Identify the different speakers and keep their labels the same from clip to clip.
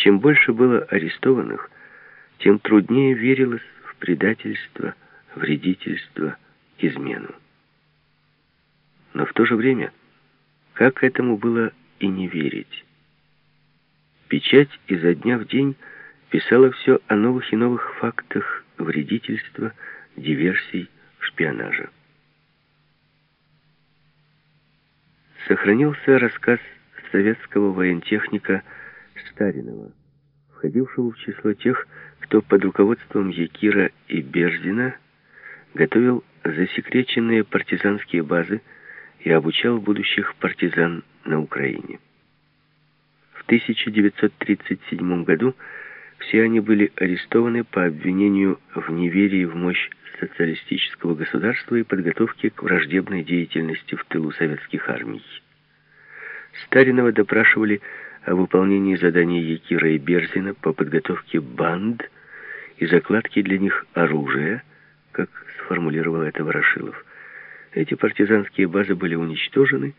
Speaker 1: Чем больше было арестованных, тем труднее верилось в предательство, вредительство, измену. Но в то же время, как этому было и не верить? Печать изо дня в день писала все о новых и новых фактах вредительства, диверсий, шпионажа. Сохранился рассказ советского воентехника Старинова, входившего в число тех, кто под руководством Якира и Берзина готовил засекреченные партизанские базы и обучал будущих партизан на Украине. В 1937 году все они были арестованы по обвинению в неверии в мощь социалистического государства и подготовке к враждебной деятельности в тылу советских армий. Старинова допрашивали о выполнении заданий Якира и Берзина по подготовке банд и закладке для них оружия, как сформулировал это Ворошилов. Эти партизанские базы были уничтожены,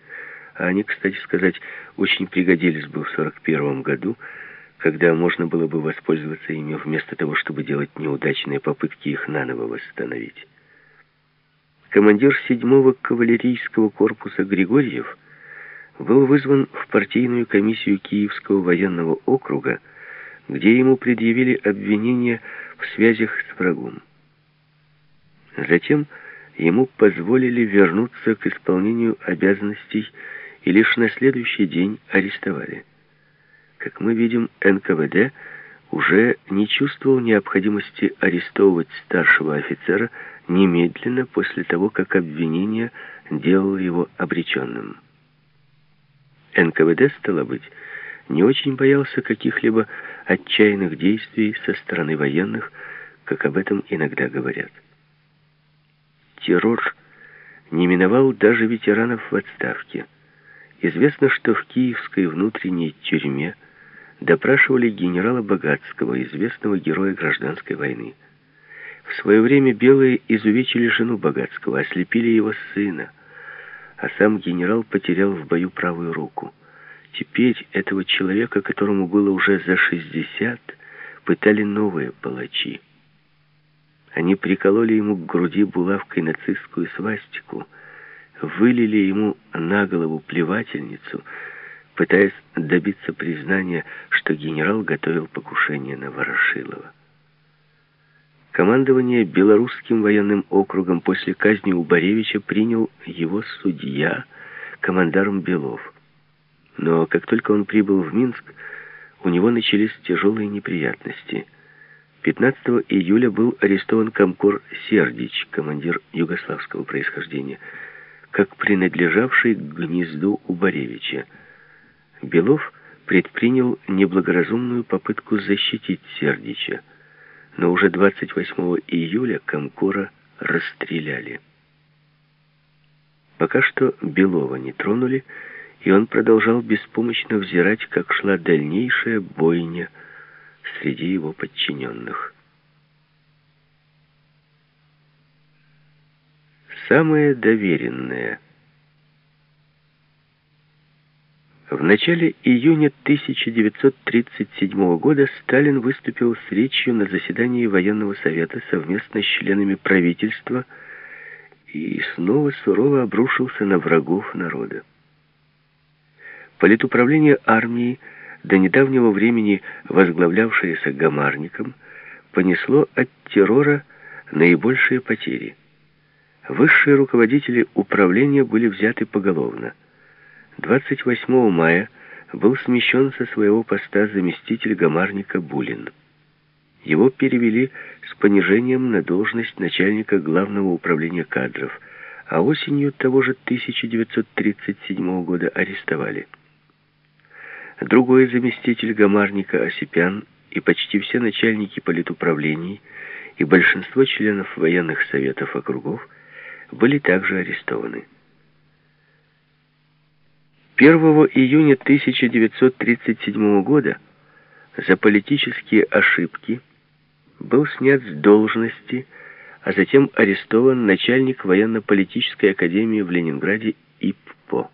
Speaker 1: а они, кстати сказать, очень пригодились бы в 1941 году, когда можно было бы воспользоваться ими вместо того, чтобы делать неудачные попытки их наново восстановить. Командир 7-го кавалерийского корпуса Григорьев был вызван в партийную комиссию Киевского военного округа, где ему предъявили обвинения в связях с врагом. Затем ему позволили вернуться к исполнению обязанностей и лишь на следующий день арестовали. Как мы видим, НКВД уже не чувствовал необходимости арестовывать старшего офицера немедленно после того, как обвинение делало его обреченным. НКВД, стало быть, не очень боялся каких-либо отчаянных действий со стороны военных, как об этом иногда говорят. Террор не миновал даже ветеранов в отставке. Известно, что в киевской внутренней тюрьме допрашивали генерала Богатского, известного героя гражданской войны. В свое время белые изувечили жену Богатского, ослепили его сына, а сам генерал потерял в бою правую руку. Теперь этого человека, которому было уже за 60, пытали новые палачи. Они прикололи ему к груди булавкой нацистскую свастику, вылили ему на голову плевательницу, пытаясь добиться признания, что генерал готовил покушение на Ворошилова. Командование Белорусским военным округом после казни у Боревича принял его судья, командарм Белов. Но как только он прибыл в Минск, у него начались тяжелые неприятности – 15 июля был арестован комкор Сердич, командир югославского происхождения, как принадлежавший к гнезду у Боревича. Белов предпринял неблагоразумную попытку защитить Сердича, но уже 28 июля комкора расстреляли. Пока что Белова не тронули, и он продолжал беспомощно взирать, как шла дальнейшая бойня среди его подчиненных. Самое доверенное. В начале июня 1937 года Сталин выступил с речью на заседании военного совета совместно с членами правительства и снова сурово обрушился на врагов народа. Политуправление армии до недавнего времени возглавлявшееся Гамарником, понесло от террора наибольшие потери. Высшие руководители управления были взяты поголовно. 28 мая был смещен со своего поста заместитель Гамарника Булин. Его перевели с понижением на должность начальника Главного управления кадров, а осенью того же 1937 года арестовали. Другой заместитель Гамарника Осипян и почти все начальники политуправлений и большинство членов военных советов округов были также арестованы. 1 июня 1937 года за политические ошибки был снят с должности, а затем арестован начальник военно-политической академии в Ленинграде ИППО.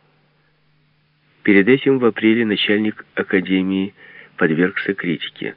Speaker 1: Перед этим в апреле начальник Академии подвергся критике.